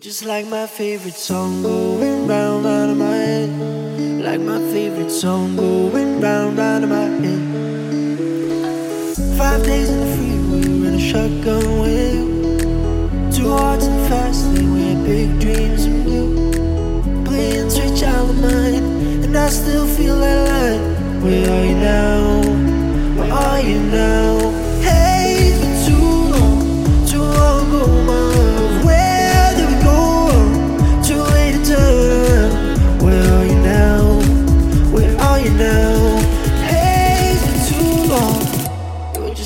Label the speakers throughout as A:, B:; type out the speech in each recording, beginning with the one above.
A: just like my favorite song going round round in my head. Like my favorite song going round round in my head. Five days in the freeway, in a shotgun with Two hearts in the fast lane, we had big dreams and blue. Playing sweet child of mine, and I still feel that light. Where are you now? Where are you now?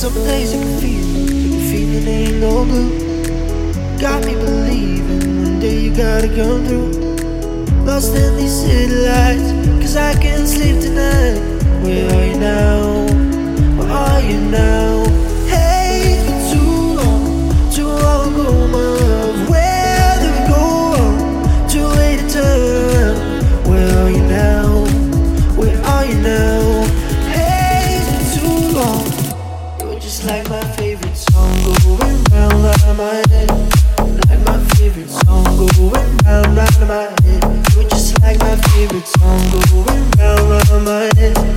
A: Some days you can feel it, the feeling ain't no blue. Got me believing one day you gotta come through. Lost in these city lights, cause I can't sleep It's song going round, round my head.